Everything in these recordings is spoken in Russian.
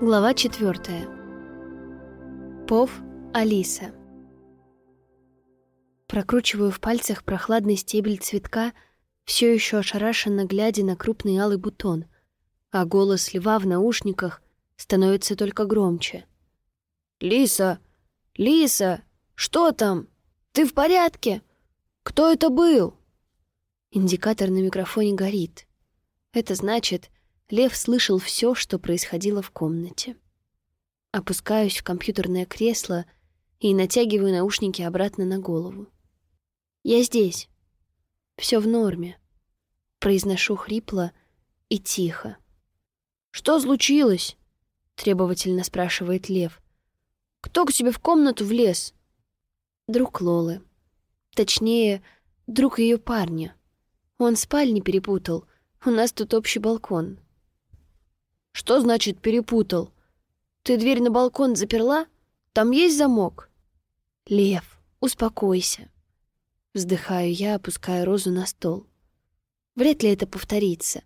Глава четвертая. Пов Алиса. Прокручиваю в пальцах прохладный стебель цветка, все еще ошарашенно глядя на крупный алый бутон, а голос льва в наушниках становится только громче. «Лиса! Лиса! Что там? Ты в порядке? Кто это был?» Индикатор на микрофоне горит. Это значит, Лев слышал все, что происходило в комнате. Опускаюсь в компьютерное кресло и натягиваю наушники обратно на голову. «Я здесь. Все в норме». Произношу хрипло и тихо. «Что случилось?» — требовательно спрашивает Лев. «Кто к тебе в комнату влез?» Друг Лолы. Точнее, друг ее парня. Он спальни перепутал. У нас тут общий балкон. Что значит перепутал? Ты дверь на балкон заперла? Там есть замок? Лев, успокойся. Вздыхаю я, опуская розу на стол. Вряд ли это повторится.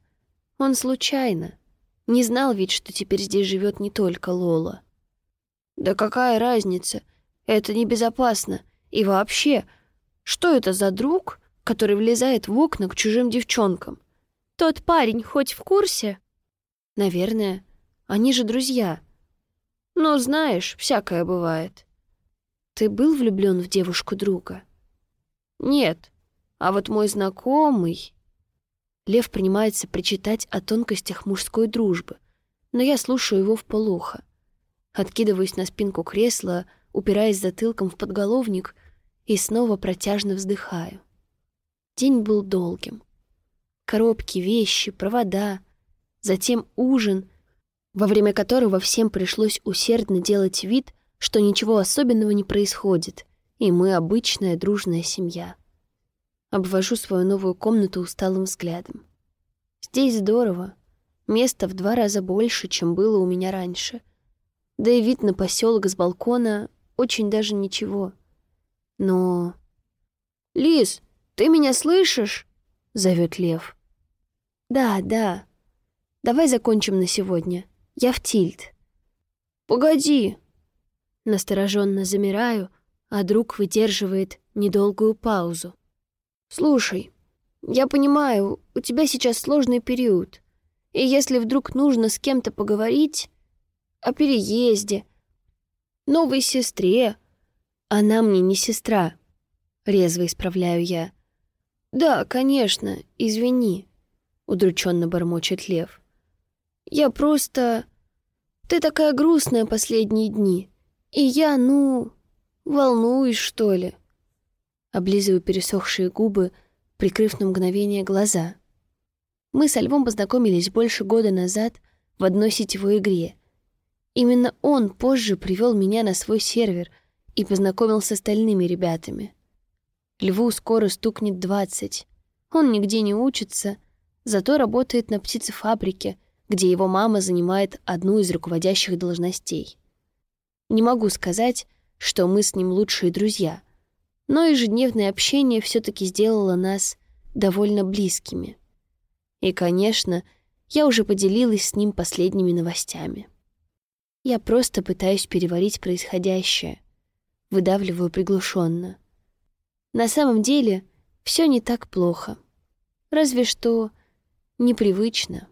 Он случайно. Не знал ведь, что теперь здесь живет не только Лола. Да какая разница? Это небезопасно. И вообще, что это за друг, который влезает в окна к чужим девчонкам? Тот парень хоть в курсе? Наверное. Они же друзья. Но знаешь, всякое бывает. Ты был влюблен в девушку друга? Нет. А вот мой знакомый... Лев принимается причитать о тонкостях мужской дружбы, но я слушаю его в полухо. Откидываюсь на спинку кресла, упираясь затылком в подголовник и снова протяжно вздыхаю. День был долгим. Коробки, вещи, провода — затем ужин, во время которого всем пришлось усердно делать вид, что ничего особенного не происходит, и мы обычная дружная семья. Обвожу свою новую комнату усталым взглядом. Здесь здорово. Места в два раза больше, чем было у меня раньше. Да и вид на поселок с балкона очень даже ничего. Но... «Лис, ты меня слышишь?» — зовет Лев. «Да, да», Давай закончим на сегодня. Я в тильт. Погоди. Настороженно замираю, а друг выдерживает недолгую паузу. Слушай, я понимаю, у тебя сейчас сложный период. И если вдруг нужно с кем-то поговорить о переезде, новой сестре... Она мне не сестра, резво исправляю я. Да, конечно, извини, удрученно бормочет Лев. Я просто... Ты такая грустная последние дни. И я, ну, волнуюсь, что ли. Облизываю пересохшие губы, прикрыв на мгновение глаза. Мы со Львом познакомились больше года назад в одной сетевой игре. Именно он позже привел меня на свой сервер и познакомил с остальными ребятами. Льву скоро стукнет двадцать. Он нигде не учится, зато работает на птицефабрике — где его мама занимает одну из руководящих должностей. Не могу сказать, что мы с ним лучшие друзья, но ежедневное общение все таки сделало нас довольно близкими. И, конечно, я уже поделилась с ним последними новостями. Я просто пытаюсь переварить происходящее, выдавливаю приглушенно. На самом деле все не так плохо. Разве что непривычно.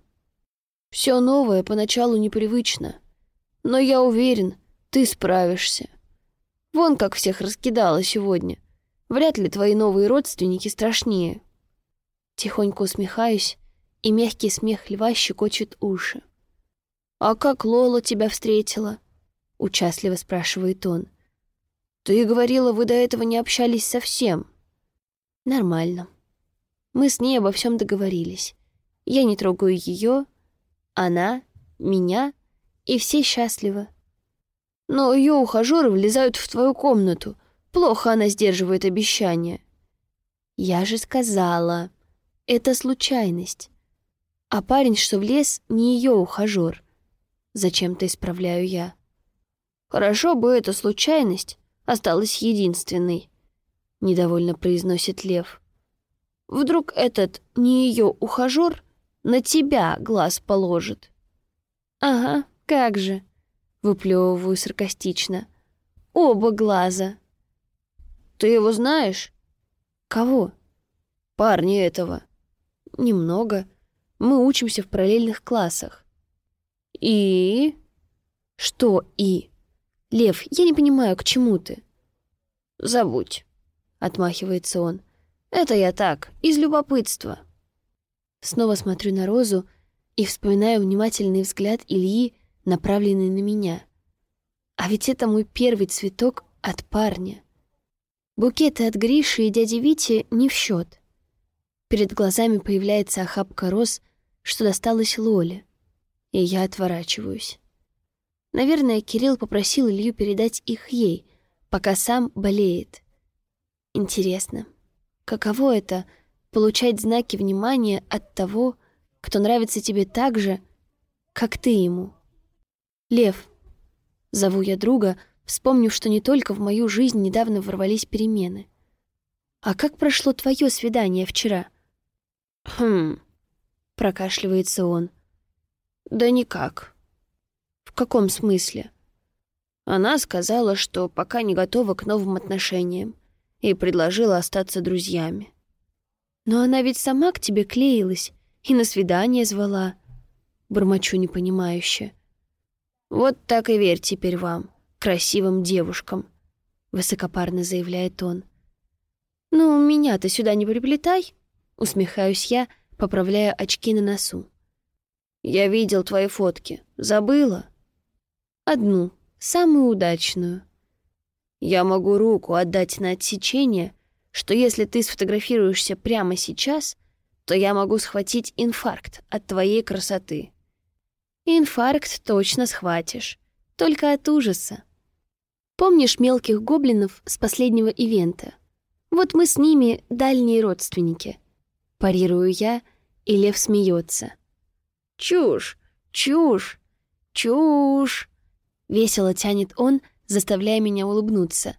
Все новое поначалу непривычно. Но я уверен, ты справишься. Вон как всех раскидала сегодня. Вряд ли твои новые родственники страшнее. Тихонько усмехаюсь, и мягкий смех льва щекочет уши. «А как Лола тебя встретила?» — участливо спрашивает он. «Ты говорила, вы до этого не общались совсем». «Нормально. Мы с ней обо всем договорились. Я не трогаю ее, она, меня, и все счастливы. Но ее ухажеры влезают в твою комнату. Плохо она сдерживает обещания. Я же сказала, это случайность. А парень, что влез, не ее ухажер. Зачем-то исправляю я. Хорошо бы эта случайность осталась единственной, недовольно произносит Лев. Вдруг этот не ее ухажер на тебя глаз положит. Ага, как же. Выплевываю саркастично. Оба глаза. Ты его знаешь? Кого? Парня этого. Немного. Мы учимся в параллельных классах. И? Что «и»? Лев, я не понимаю, к чему ты? Забудь, отмахивается он. Это я так, из любопытства. Снова смотрю на Розу и вспоминаю внимательный взгляд Ильи, направленный на меня. А ведь это мой первый цветок от парня. Букеты от Гриши и дяди Вити не в счет. Перед глазами появляется охапка роз, что досталось Лоле, и я отворачиваюсь. Наверное, Кирилл попросил Илью передать их ей, пока сам болеет. Интересно, каково это — получать знаки внимания от того, кто нравится тебе так же, как ты ему? Лев. Зову я друга, вспомнив, что не только в мою жизнь недавно ворвались перемены. А как прошло твое свидание вчера? Хм, прокашливается он. Да никак. В каком смысле? Она сказала, что пока не готова к новым отношениям, и предложила остаться друзьями. Но она ведь сама к тебе клеилась и на свидание звала. Бормочу непонимающе. «Вот так и верь теперь вам, красивым девушкам», — высокопарно заявляет он. «Ну, меня-то сюда не приплетай», — усмехаюсь я, поправляя очки на носу. «Я видел твои фотки. Забыла?» Одну, самую удачную. Я могу руку отдать на отсечение, что если ты сфотографируешься прямо сейчас, то я могу схватить инфаркт от твоей красоты. Инфаркт точно схватишь, только от ужаса. Помнишь мелких гоблинов с последнего ивента? Вот мы с ними дальние родственники. Парирую я, и лев смеется. Чушь, чушь, чушь. Весело тянет он, заставляя меня улыбнуться,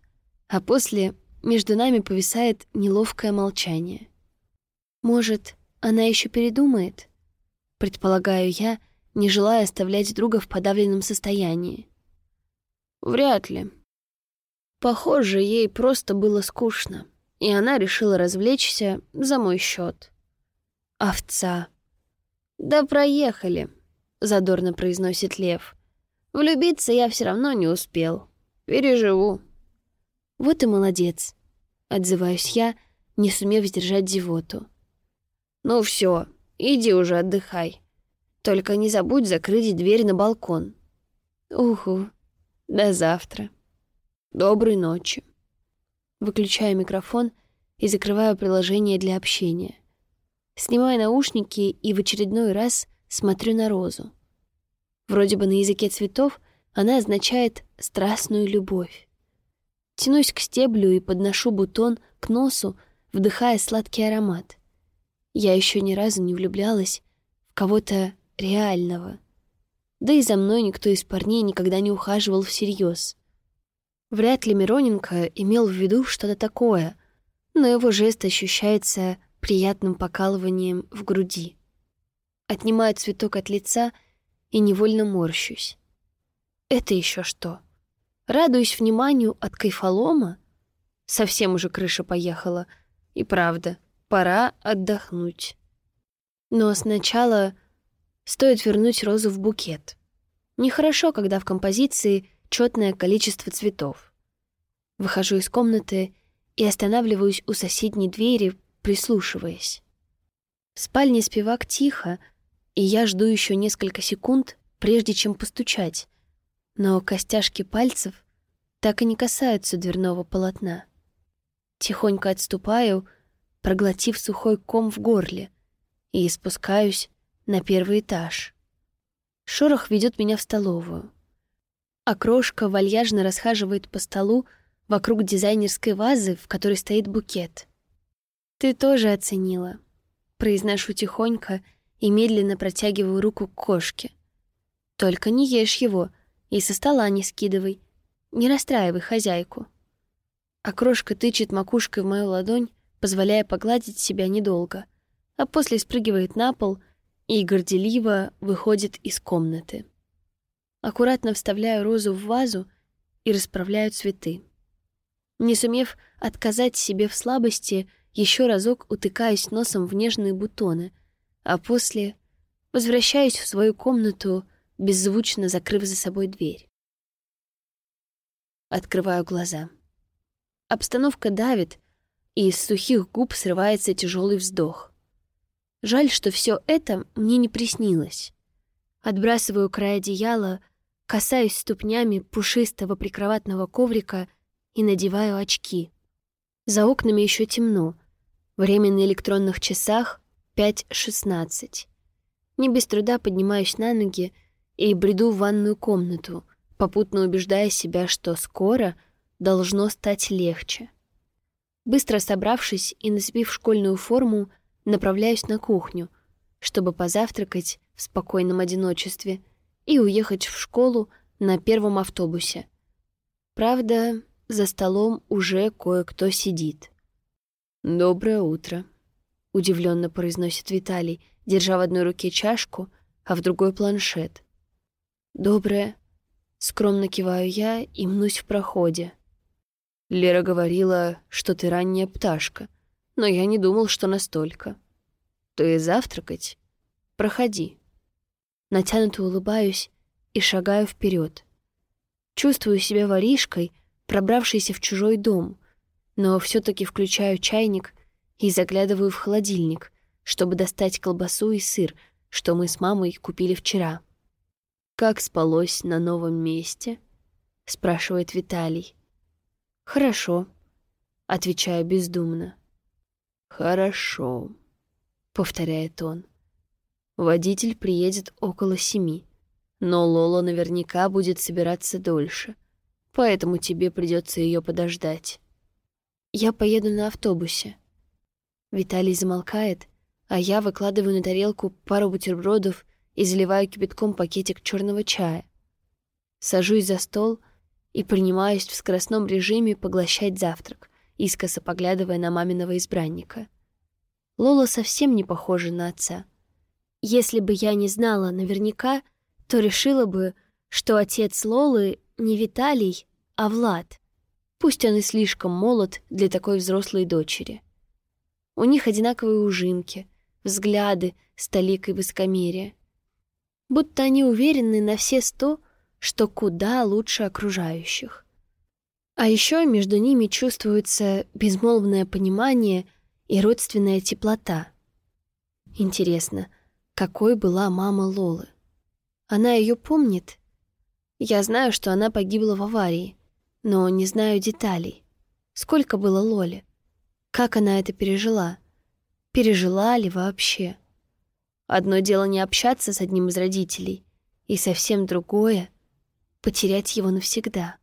а после между нами повисает неловкое молчание. Может, она еще передумает? Предполагаю я, не желая оставлять друга в подавленном состоянии. Вряд ли. Похоже, ей просто было скучно, и она решила развлечься за мой счет. Овца. «Да проехали», — задорно произносит Лев. Влюбиться я все равно не успел. Переживу. Вот и молодец. Отзываюсь я, не сумев сдержать зевоту. Ну все, иди уже отдыхай. Только не забудь закрыть дверь на балкон. Уху. До завтра. Доброй ночи. Выключаю микрофон и закрываю приложение для общения. Снимаю наушники и в очередной раз смотрю на розу. Вроде бы на языке цветов она означает «страстную любовь». Тянусь к стеблю и подношу бутон к носу, вдыхая сладкий аромат. Я еще ни разу не влюблялась в кого-то реального. Да и за мной никто из парней никогда не ухаживал всерьез. Вряд ли Мироненко имел в виду что-то такое, но его жест ощущается приятным покалыванием в груди. Отнимаю цветок от лица — и невольно морщусь. Это еще что? Радуюсь вниманию от кайфолома? Совсем уже крыша поехала. И правда, пора отдохнуть. Но сначала стоит вернуть розу в букет. Нехорошо, когда в композиции четное количество цветов. Выхожу из комнаты и останавливаюсь у соседней двери, прислушиваясь. В спальне спивак тихо, и я жду еще несколько секунд, прежде чем постучать, но костяшки пальцев так и не касаются дверного полотна. Тихонько отступаю, проглотив сухой ком в горле, и спускаюсь на первый этаж. Шорох ведет меня в столовую. А крошка вальяжно расхаживает по столу вокруг дизайнерской вазы, в которой стоит букет. «Ты тоже оценила», — произношу тихонько — и медленно протягиваю руку к кошке. Только не ешь его и со стола не скидывай. Не расстраивай хозяйку. А крошка тычет макушкой в мою ладонь, позволяя погладить себя недолго, а после спрыгивает на пол и горделиво выходит из комнаты. Аккуратно вставляю розу в вазу и расправляю цветы. Не сумев отказать себе в слабости, еще разок утыкаюсь носом в нежные бутоны, а после возвращаюсь в свою комнату, беззвучно закрыв за собой дверь. Открываю глаза. Обстановка давит, и из сухих губ срывается тяжелый вздох. Жаль, что все это мне не приснилось. Отбрасываю край одеяла, касаюсь ступнями пушистого прикроватного коврика и надеваю очки. За окнами еще темно. Время на электронных часах 5.16. Не без труда поднимаюсь на ноги и бреду в ванную комнату, попутно убеждая себя, что скоро должно стать легче. Быстро собравшись и нацепив школьную форму, направляюсь на кухню, чтобы позавтракать в спокойном одиночестве и уехать в школу на первом автобусе. Правда, за столом уже кое-кто сидит. «Доброе утро», — удивленно произносит Виталий, держа в одной руке чашку, а в другой планшет. «Доброе», — скромно киваю я и мнусь в проходе. Лера говорила, что ты ранняя пташка, но я не думал, что настолько. Ты завтракать? Проходи. Натянуто улыбаюсь и шагаю вперед. Чувствую себя воришкой, пробравшейся в чужой дом, но все таки включаю чайник и заглядываю в холодильник, чтобы достать колбасу и сыр, что мы с мамой купили вчера. «Как спалось на новом месте?» — спрашивает Виталий. «Хорошо», — отвечаю бездумно. «Хорошо», — повторяет он. Водитель приедет около семи, но Лола наверняка будет собираться дольше, поэтому тебе придется ее подождать. Я поеду на автобусе. Виталий замолкает, а я выкладываю на тарелку пару бутербродов и заливаю кипятком пакетик черного чая. Сажусь за стол — и принимаюсь в скоростном режиме поглощать завтрак, искоса поглядывая на маминого избранника. Лола совсем не похожа на отца. Если бы я не знала наверняка, то решила бы, что отец Лолы не Виталий, а Влад. Пусть он и слишком молод для такой взрослой дочери. У них одинаковые ужимки, взгляды с толикой высокомерия. Будто они уверены на все сто, что куда лучше окружающих. А еще между ними чувствуется безмолвное понимание и родственная теплота. Интересно, какой была мама Лолы? Она ее помнит? Я знаю, что она погибла в аварии, но не знаю деталей. Сколько было Лоле? Как она это пережила? Пережила ли вообще? Одно дело не общаться с одним из родителей, и совсем другое — потерять его навсегда.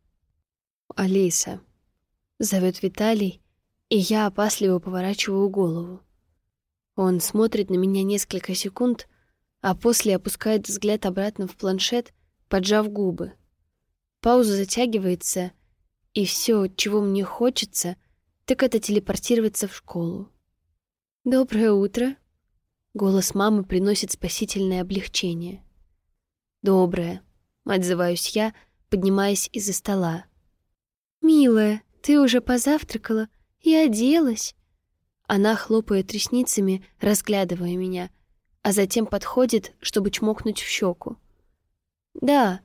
«Алиса», — зовет Виталий, и я опасливо поворачиваю голову. Он смотрит на меня несколько секунд, а после опускает взгляд обратно в планшет, поджав губы. Пауза затягивается, и все, чего мне хочется, так это телепортироваться в школу. «Доброе утро!» Голос мамы приносит спасительное облегчение. «Доброе!» Отзываюсь я, поднимаясь из-за стола. «Милая, ты уже позавтракала и оделась?» Она хлопает ресницами, разглядывая меня, а затем подходит, чтобы чмокнуть в щеку. «Да,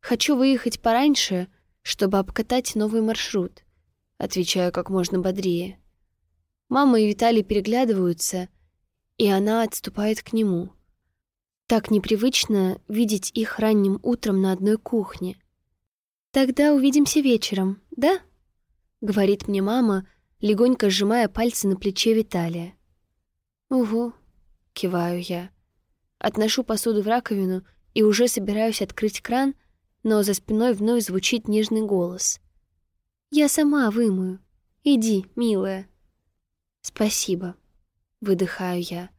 хочу выехать пораньше, чтобы обкатать новый маршрут», отвечаю как можно бодрее. Мама и Виталий переглядываются, и она отступает к нему. Так непривычно видеть их ранним утром на одной кухне. «Тогда увидимся вечером, да?» — говорит мне мама, легонько сжимая пальцы на плече Виталия. «Угу», — киваю я. Отношу посуду в раковину и уже собираюсь открыть кран, но за спиной вновь звучит нежный голос. «Я сама вымою. Иди, милая». «Спасибо», — выдыхаю я.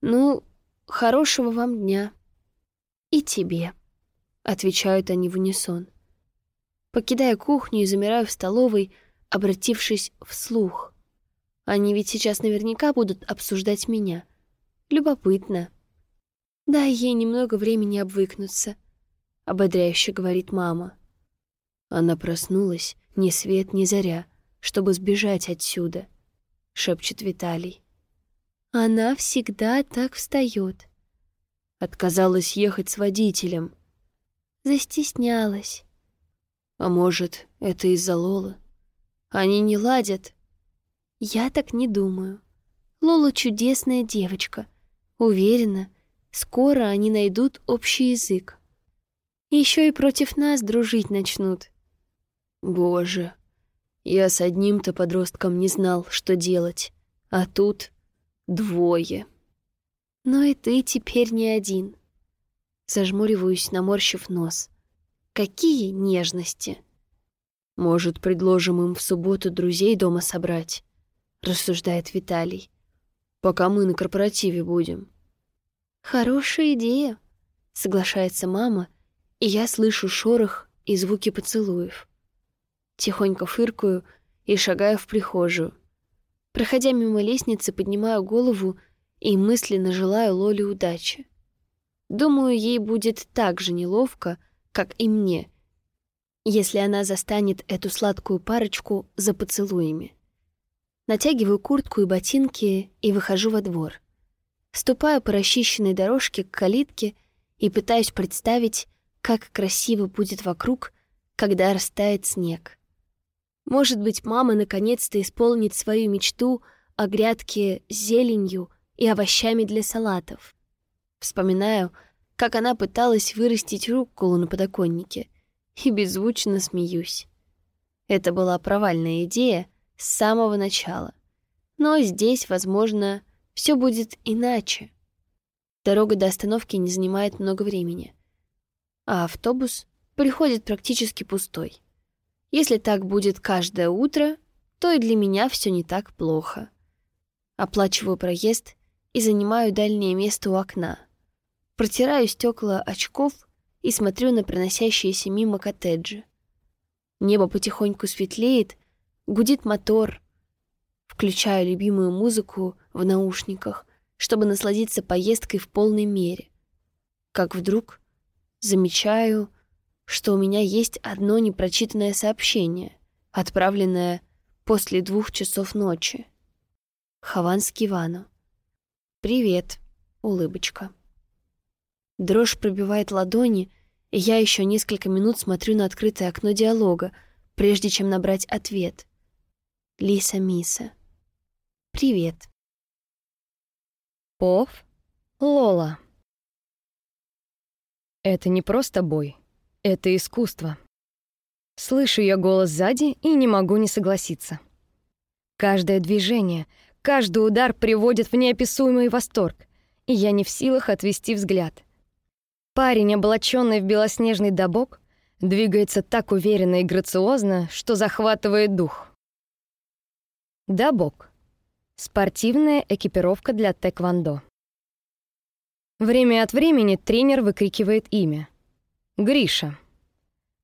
«Ну, Хорошего вам дня. И тебе, отвечают они в унисон. Покидая кухню и замираю в столовой, обратившись вслух. Они ведь сейчас наверняка будут обсуждать меня. Любопытно. Дай ей немного времени обвыкнуться. — ободряюще говорит мама. Она проснулась ни свет, ни заря, чтобы сбежать отсюда, — шепчет Виталий. Она всегда так встает. Отказалась ехать с водителем. Застеснялась. А может, это из-за Лолы? Они не ладят. Я так не думаю. Лола чудесная девочка. Уверена, скоро они найдут общий язык. Еще и против нас дружить начнут. Боже, я с одним-то подростком не знал, что делать. А тут двое. Но и ты теперь не один. Зажмуриваюсь, наморщив нос. Какие нежности! Может, предложим им в субботу друзей дома собрать? Рассуждает Виталий. Пока мы на корпоративе будем. Хорошая идея, соглашается мама, и я слышу шорох и звуки поцелуев. Тихонько фыркаю и шагаю в прихожую. Проходя мимо лестницы, поднимаю голову и мысленно желаю Лоле удачи. Думаю, ей будет так же неловко, как и мне, если она застанет эту сладкую парочку за поцелуями. Натягиваю куртку и ботинки и выхожу во двор. Ступаю по расчищенной дорожке к калитке и пытаюсь представить, как красиво будет вокруг, когда растает снег. Может быть, мама наконец-то исполнит свою мечту о грядке с зеленью и овощами для салатов. Вспоминаю, как она пыталась вырастить рукколу на подоконнике, и беззвучно смеюсь. Это была провальная идея с самого начала. Но здесь, возможно, все будет иначе. Дорога до остановки не занимает много времени, а автобус приходит практически пустой. Если так будет каждое утро, то и для меня все не так плохо. Оплачиваю проезд и занимаю дальнее место у окна. Протираю стекла очков и смотрю на проносящиеся мимо коттеджи. Небо потихоньку светлеет, гудит мотор. Включаю любимую музыку в наушниках, чтобы насладиться поездкой в полной мере. Как вдруг замечаю что у меня есть одно непрочитанное сообщение, отправленное после двух часов ночи. Хованский Ивану. «Привет, улыбочка». Дрожь пробивает ладони, и я еще несколько минут смотрю на открытое окно диалога, прежде чем набрать ответ. Лиса Миса. «Привет». Пов. Лола. Это не просто бой. Это искусство. Слышу я голос сзади и не могу не согласиться. Каждое движение, каждый удар приводит в неописуемый восторг, и я не в силах отвести взгляд. Парень, облаченный в белоснежный добок, двигается так уверенно и грациозно, что захватывает дух. Добок. Спортивная экипировка для тэквондо. Время от времени тренер выкрикивает имя. Гриша.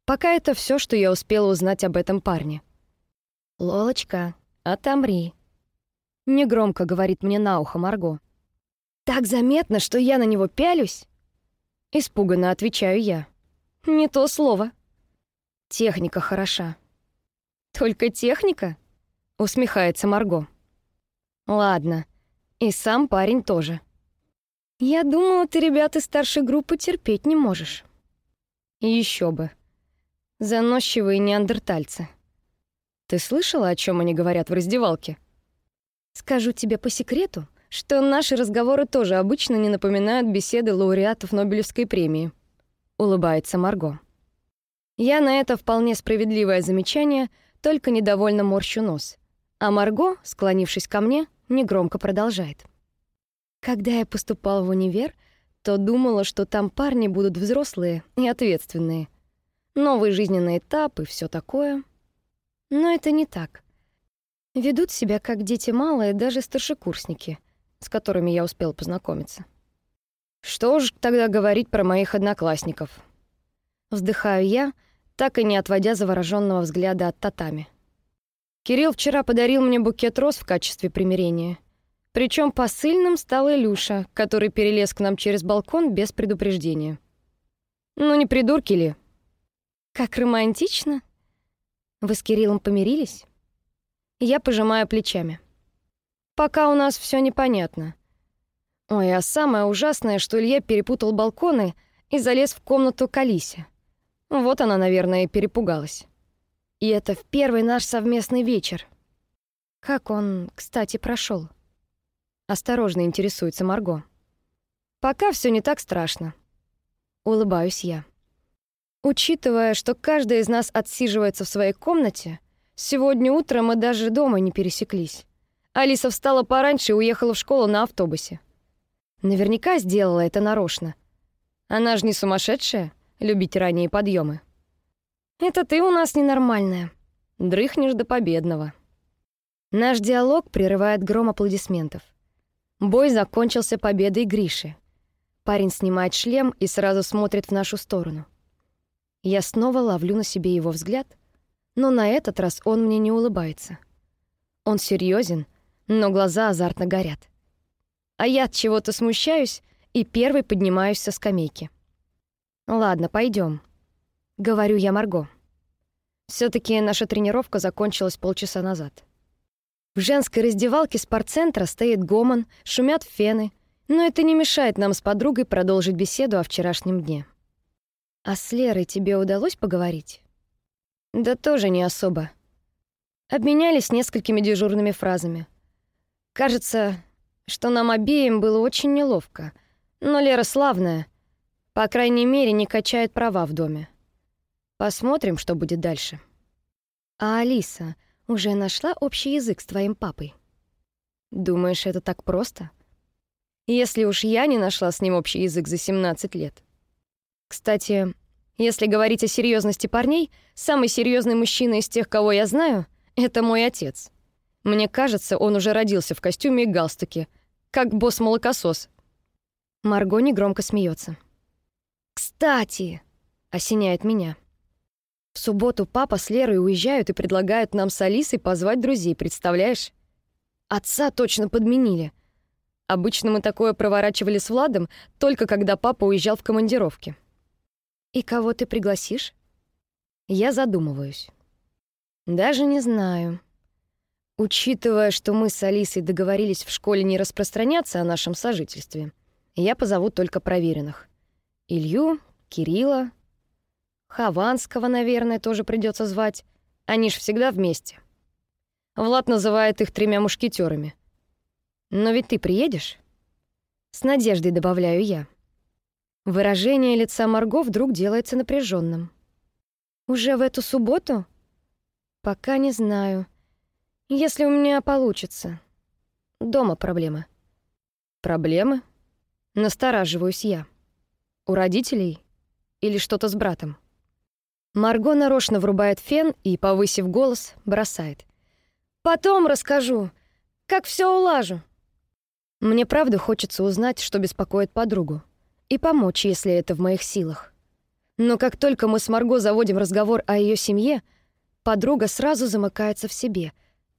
Пока это все, что я успела узнать об этом парне. «Лолочка, отомри», — негромко говорит мне на ухо Марго. «Так заметно, что я на него пялюсь?» Испуганно отвечаю я. «Не то слово. Техника хороша». «Только техника?» — усмехается Марго. «Ладно, и сам парень тоже». «Я думала, ты ребят из старшей группы терпеть не можешь». Еще бы. Заносчивые неандертальцы. Ты слышала, о чем они говорят в раздевалке? Скажу тебе по секрету, что наши разговоры тоже обычно не напоминают беседы лауреатов Нобелевской премии. Улыбается Марго. Я на это вполне справедливое замечание только недовольно морщу нос. А Марго, склонившись ко мне, негромко продолжает. Когда я поступала в универ, то думала, что там парни будут взрослые и ответственные. Новый жизненный этап и все такое. Но это не так. Ведут себя как дети малые даже старшекурсники, с которыми я успел познакомиться. Что ж тогда говорить про моих одноклассников? Вздыхаю я, так и не отводя завороженного взгляда от татами. Кирилл вчера подарил мне букет роз в качестве примирения — причем посыльным стал Илюша, который перелез к нам через балкон без предупреждения. Ну не придурки ли? Как романтично. Вы с Кириллом помирились? Я пожимаю плечами. Пока у нас все непонятно. Ой, а самое ужасное, что Илья перепутал балконы и залез в комнату к Алисе. Вот она, наверное, и перепугалась. И это в первый наш совместный вечер. Как он, кстати, прошел? Осторожно интересуется Марго. Пока все не так страшно. Улыбаюсь я. Учитывая, что каждый из нас отсиживается в своей комнате, сегодня утром мы даже дома не пересеклись. Алиса встала пораньше и уехала в школу на автобусе. Наверняка сделала это нарочно. Она же не сумасшедшая, любить ранние подъемы. Это ты у нас ненормальная. Дрыхнешь до победного. Наш диалог прерывает гром аплодисментов. Бой закончился победой Гриши. Парень снимает шлем и сразу смотрит в нашу сторону. Я снова ловлю на себе его взгляд, но на этот раз он мне не улыбается. Он серьезен, но глаза азартно горят. А я от чего-то смущаюсь и первый поднимаюсь со скамейки. Ладно, пойдем, говорю я Марго. все таки наша тренировка закончилась полчаса назад. В женской раздевалке спортцентра стоит гомон, шумят фены, но это не мешает нам с подругой продолжить беседу о вчерашнем дне. А с Лерой тебе удалось поговорить? Да тоже не особо. Обменялись несколькими дежурными фразами. Кажется, что нам обеим было очень неловко. Но Лера славная. По крайней мере, не качает права в доме. Посмотрим, что будет дальше. А Алиса уже нашла общий язык с твоим папой? Думаешь, это так просто? Если уж я не нашла с ним общий язык за 17 лет. Кстати, если говорить о серьезности парней, самый серьезный мужчина из тех, кого я знаю, это мой отец. Мне кажется, он уже родился в костюме и галстуке, как босс-молокосос. Марго негромко смеется. «Кстати!» — осеняет меня. В субботу папа с Лерой уезжают и предлагают нам с Алисой позвать друзей, представляешь? Отца точно подменили. Обычно мы такое проворачивали с Владом только когда папа уезжал в командировки. «И кого ты пригласишь?» Я задумываюсь. Даже не знаю. Учитывая, что мы с Алисой договорились в школе не распространяться о нашем сожительстве, я позову только проверенных. Илью, Кирилла, Хованского, наверное, тоже придется звать. Они ж всегда вместе. Влад называет их тремя мушкетерами. Но ведь ты приедешь? С надеждой добавляю я. Выражение лица Марго вдруг делается напряженным. Уже в эту субботу? Пока не знаю. Если у меня получится. Дома проблемы. Проблемы? Настораживаюсь я. У родителей или что-то с братом? Марго нарочно врубает фен и, повысив голос, бросает: "Потом расскажу, как все улажу". Мне правда хочется узнать, что беспокоит подругу и помочь, если это в моих силах. Но как только мы с Марго заводим разговор о ее семье, подруга сразу замыкается в себе,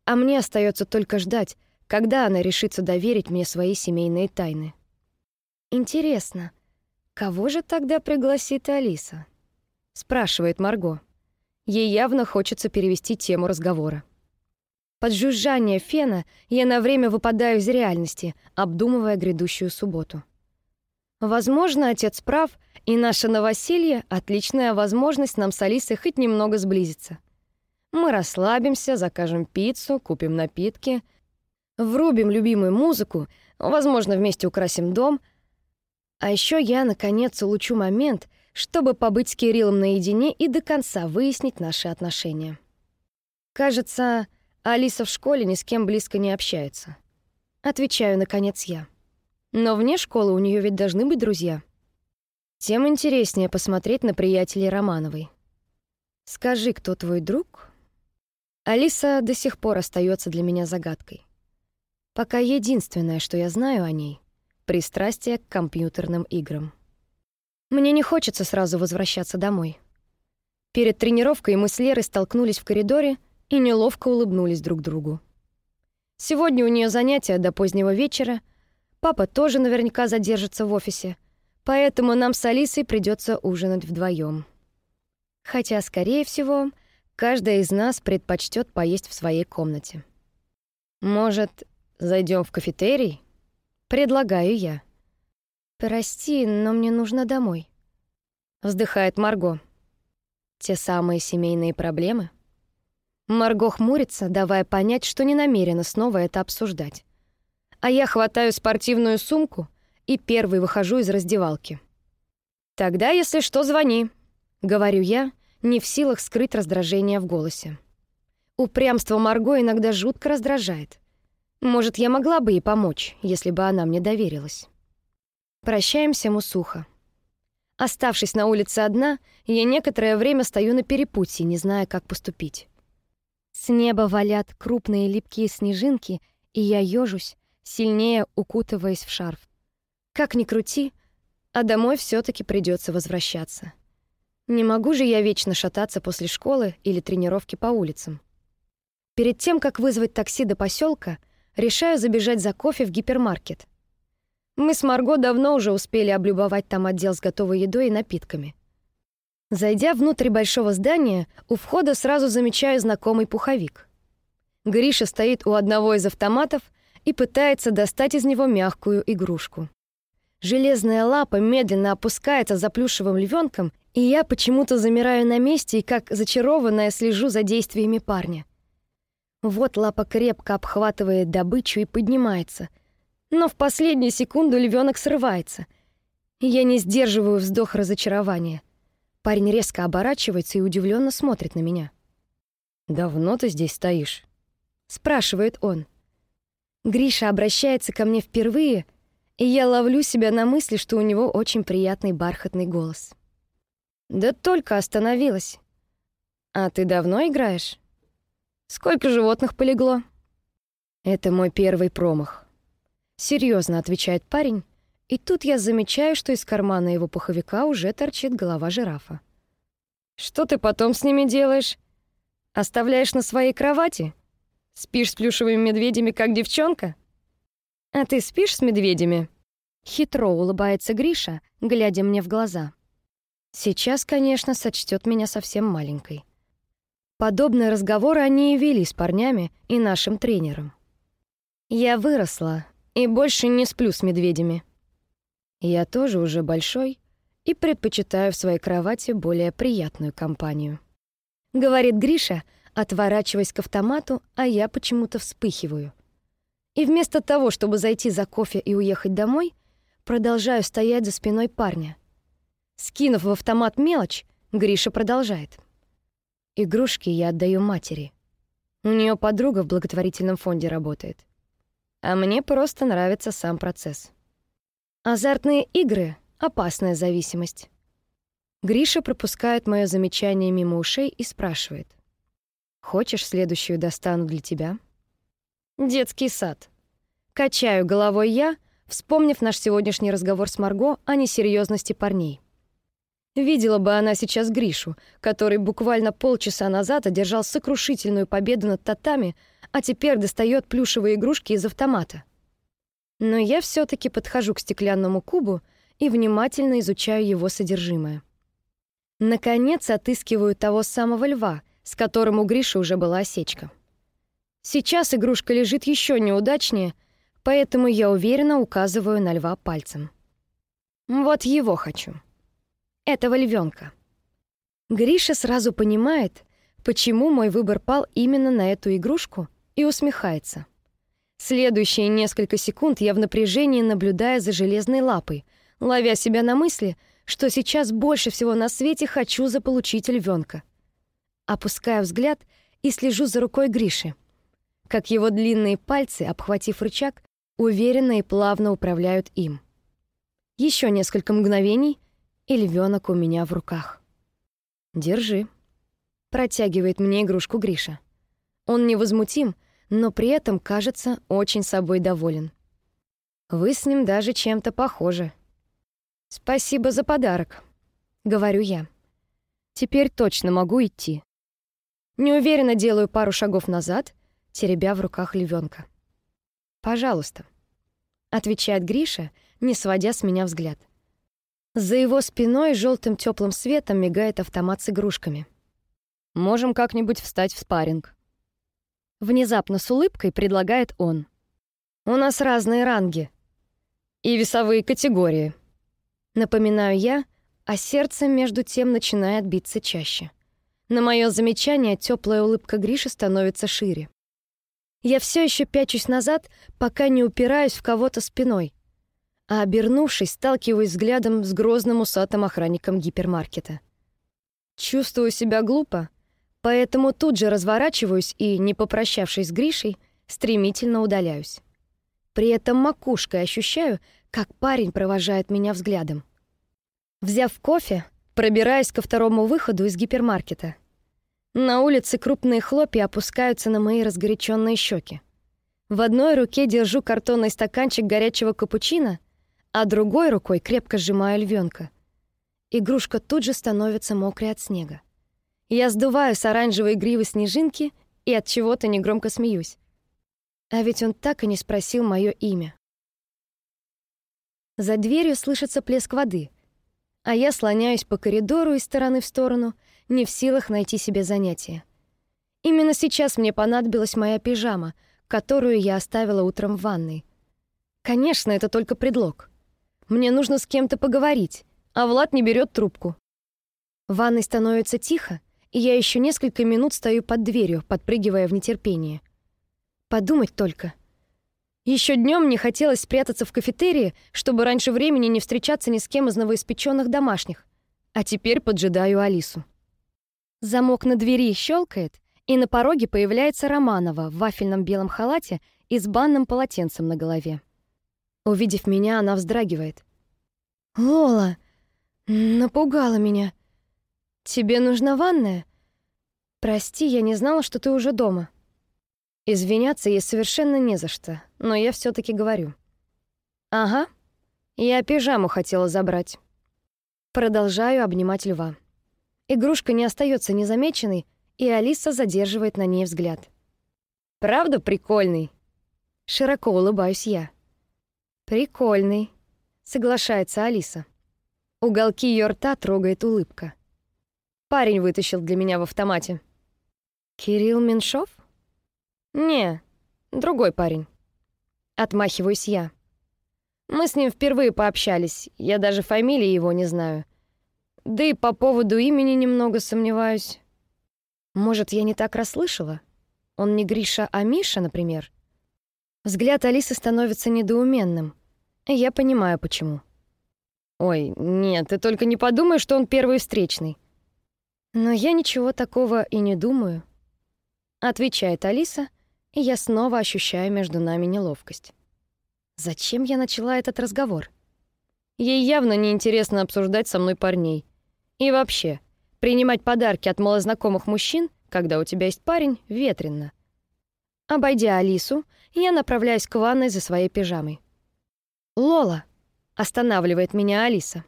а мне остается только ждать, когда она решится доверить мне свои семейные тайны. Интересно, кого же тогда пригласит Алиса? Спрашивает Марго. Ей явно хочется перевести тему разговора. Под жужжание фена я на время выпадаю из реальности, обдумывая грядущую субботу. Возможно, отец прав, и наше новоселье — отличная возможность нам с Алисой хоть немного сблизиться. Мы расслабимся, закажем пиццу, купим напитки, врубим любимую музыку, возможно, вместе украсим дом. А еще я, наконец, улучшу момент, чтобы побыть с Кириллом наедине и до конца выяснить наши отношения. Кажется, Алиса в школе ни с кем близко не общается. Отвечаю, наконец, я. Но вне школы у нее ведь должны быть друзья. Тем интереснее посмотреть на приятелей Романовой. Скажи, кто твой друг? Алиса до сих пор остается для меня загадкой. Пока единственное, что я знаю о ней — пристрастие к компьютерным играм. Мне не хочется сразу возвращаться домой. Перед тренировкой мы с Лерой столкнулись в коридоре и неловко улыбнулись друг другу. Сегодня у нее занятия до позднего вечера — Папа тоже наверняка задержится в офисе, Поэтому нам с Алисой придется ужинать вдвоем. Хотя, скорее всего, каждая из нас предпочтет поесть в своей комнате. Может, зайдем в кафетерий? Предлагаю я. Прости, но мне нужно домой. Вздыхает Марго. Те самые семейные проблемы? Марго хмурится, давая понять, что не намерена снова это обсуждать. А я хватаю спортивную сумку и первый выхожу из раздевалки. «Тогда, если что, звони», — говорю я, не в силах скрыть раздражение в голосе. Упрямство Марго иногда жутко раздражает. Может, я могла бы ей помочь, если бы она мне доверилась. Прощаемся мы сухо. Оставшись на улице одна, я некоторое время стою на перепутье, не зная, как поступить. С неба валят крупные липкие снежинки, и я ёжусь, сильнее укутываясь в шарф. Как ни крути, а домой все таки придется возвращаться. Не могу же я вечно шататься после школы или тренировки по улицам. Перед тем, как вызвать такси до поселка, решаю забежать за кофе в гипермаркет. Мы с Марго давно уже успели облюбовать там отдел с готовой едой и напитками. Зайдя внутрь большого здания, у входа сразу замечаю знакомый пуховик. Гриша стоит у одного из автоматов и пытается достать из него мягкую игрушку. Железная лапа медленно опускается за плюшевым львенком, и я почему-то замираю на месте и как зачарованная слежу за действиями парня. Вот лапа крепко обхватывает добычу и поднимается. Но в последнюю секунду львенок срывается. Я не сдерживаю вздох разочарования. Парень резко оборачивается и удивленно смотрит на меня. «Давно ты здесь стоишь?» — спрашивает он. Гриша обращается ко мне впервые, и я ловлю себя на мысли, что у него очень приятный бархатный голос. «Да только остановилась. А ты давно играешь? Сколько животных полегло?» «Это мой первый промах», — серьезно отвечает парень, и тут я замечаю, что из кармана его пуховика уже торчит голова жирафа. «Что ты потом с ними делаешь? Оставляешь на своей кровати?» Спишь с плюшевыми медведями, как девчонка? А ты спишь с медведями? Хитро улыбается Гриша, глядя мне в глаза. Сейчас, конечно, сочтет меня совсем маленькой. Подобные разговоры они и вели с парнями и нашим тренером. Я выросла и больше не сплю с медведями. Я тоже уже большой и предпочитаю в своей кровати более приятную компанию. Говорит Гриша, отворачиваясь к автомату, а я почему-то вспыхиваю. И вместо того, чтобы зайти за кофе и уехать домой, продолжаю стоять за спиной парня. Скинув в автомат мелочь, Гриша продолжает. Игрушки я отдаю матери. У нее подруга в благотворительном фонде работает. А мне просто нравится сам процесс. Азартные игры — опасная зависимость. Гриша пропускает мое замечание мимо ушей и спрашивает. Хочешь, следующую достану для тебя? Детский сад. Качаю головой я, вспомнив наш сегодняшний разговор с Марго о несерьезности парней. Видела бы она сейчас Гришу, который буквально полчаса назад одержал сокрушительную победу над татами, а теперь достает плюшевые игрушки из автомата. Но я все таки подхожу к стеклянному кубу и внимательно изучаю его содержимое. Наконец отыскиваю того самого льва, с которым у Гриши уже была осечка. Сейчас игрушка лежит еще неудачнее, поэтому я уверенно указываю на льва пальцем. Вот его хочу. Этого львенка. Гриша сразу понимает, почему мой выбор пал именно на эту игрушку, и усмехается. Следующие несколько секунд я в напряжении наблюдаю за железной лапой, ловя себя на мысли, что сейчас больше всего на свете хочу заполучить львенка. Опускаю взгляд и слежу за рукой Гриши. Как его длинные пальцы, обхватив рычаг, уверенно и плавно управляют им. Еще несколько мгновений, и львенок у меня в руках. «Держи», — протягивает мне игрушку Гриша. Он невозмутим, но при этом кажется очень собой доволен. Вы с ним даже чем-то похожи. «Спасибо за подарок», — говорю я. «Теперь точно могу идти». Неуверенно делаю пару шагов назад, теребя в руках львенка. «Пожалуйста», — отвечает Гриша, не сводя с меня взгляд. За его спиной желтым теплым светом мигает автомат с игрушками. Можем как-нибудь встать в спарринг. Внезапно с улыбкой предлагает он. У нас разные ранги и весовые категории. Напоминаю я, а сердце между тем начинает биться чаще. На мое замечание теплая улыбка Гриши становится шире. Я все еще пячусь назад, пока не упираюсь в кого-то спиной а обернувшись, сталкиваюсь взглядом с грозным усатым охранником гипермаркета. Чувствую себя глупо, поэтому тут же разворачиваюсь и, не попрощавшись с Гришей, стремительно удаляюсь. При этом макушкой ощущаю, как парень провожает меня взглядом. Взяв кофе, пробираюсь ко второму выходу из гипермаркета. На улице крупные хлопья опускаются на мои разгоряченные щеки. В одной руке держу картонный стаканчик горячего капучино, а другой рукой крепко сжимаю львенка. Игрушка тут же становится мокрой от снега. Я сдуваю с оранжевой гривы снежинки и от чего-то негромко смеюсь. А ведь он так и не спросил мое имя. За дверью слышится плеск воды, а я слоняюсь по коридору из стороны в сторону, не в силах найти себе занятие. Именно сейчас мне понадобилась моя пижама, которую я оставила утром в ванной. Конечно, это только предлог. Мне нужно с кем-то поговорить, а Влад не берет трубку. В ванной становится тихо, и я еще несколько минут стою под дверью, подпрыгивая в нетерпении. Подумать только. Еще днем мне хотелось спрятаться в кафетерии, чтобы раньше времени не встречаться ни с кем из новоиспеченных домашних. А теперь поджидаю Алису. Замок на двери щелкает, и на пороге появляется Романова в вафельном белом халате и с банным полотенцем на голове. Увидев меня, она вздрагивает. «Лола, напугала меня. Тебе нужна ванная? Прости, я не знала, что ты уже дома». Извиняться ей совершенно не за что, но я все таки говорю. «Ага, я пижаму хотела забрать». Продолжаю обнимать льва. Игрушка не остается незамеченной, и Алиса задерживает на ней взгляд. «Правда прикольный?» Широко улыбаюсь я. «Прикольный», — соглашается Алиса. Уголки ее рта трогает улыбка. Парень вытащил для меня в автомате. «Кирилл Меньшов?» «Не, другой парень». Отмахиваюсь я. Мы с ним впервые пообщались, я даже фамилии его не знаю. Да и по поводу имени немного сомневаюсь. Может, я не так расслышала? Он не Гриша, а Миша, например? Взгляд Алисы становится недоуменным. Я понимаю, почему. Ой, нет, ты только не подумай, что он первый встречный. Но я ничего такого и не думаю. Отвечает Алиса, и я снова ощущаю между нами неловкость. Зачем я начала этот разговор? Ей явно не интересно обсуждать со мной парней. И вообще, принимать подарки от малознакомых мужчин, когда у тебя есть парень, ветрено. Обойдя Алису, я направляюсь к ванной за своей пижамой. «Лола!» — останавливает меня Алиса.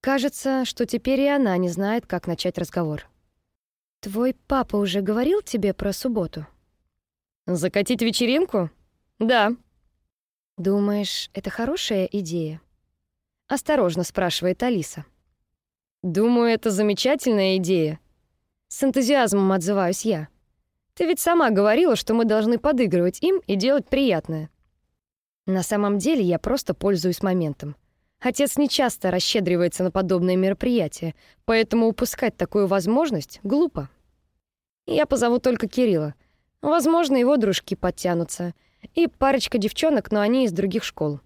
Кажется, что теперь и она не знает, как начать разговор. «Твой папа уже говорил тебе про субботу?» «Закатить вечеринку? Да». «Думаешь, это хорошая идея?» Осторожно спрашивает Алиса. «Думаю, это замечательная идея». С энтузиазмом отзываюсь я. Ты ведь сама говорила, что мы должны подыгрывать им и делать приятное. На самом деле я просто пользуюсь моментом. Отец не часто расщедривается на подобные мероприятия, поэтому упускать такую возможность глупо. Я позову только Кирилла. Возможно, его дружки подтянутся. И парочка девчонок, но они из других школ.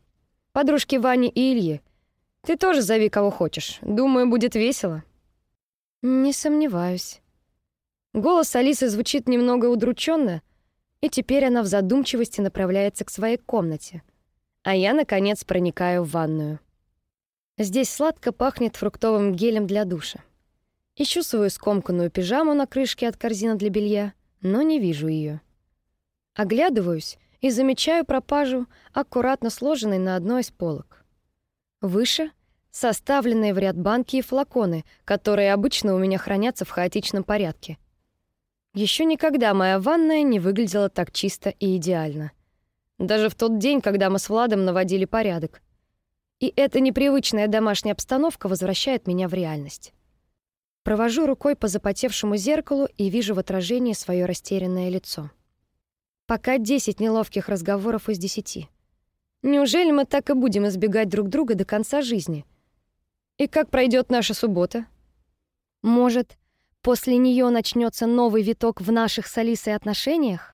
Подружки Вани и Ильи. Ты тоже зови кого хочешь. Думаю, будет весело. Не сомневаюсь. Голос Алисы звучит немного удрученно, и теперь она в задумчивости направляется к своей комнате. А я, наконец, проникаю в ванную. Здесь сладко пахнет фруктовым гелем для душа. Ищу свою скомканную пижаму на крышке от корзины для белья, но не вижу ее. Оглядываюсь и замечаю пропажу, аккуратно сложенной на одной из полок. Выше — составленные в ряд банки и флаконы, которые обычно у меня хранятся в хаотичном порядке. Еще никогда моя ванная не выглядела так чисто и идеально. Даже в тот день, когда мы с Владом наводили порядок. И эта непривычная домашняя обстановка возвращает меня в реальность. Провожу рукой по запотевшему зеркалу и вижу в отражении свое растерянное лицо. Пока десять неловких разговоров из десяти. Неужели мы так и будем избегать друг друга до конца жизни? И как пройдет наша суббота? Может, после нее начнется новый виток в наших с Алисой отношениях?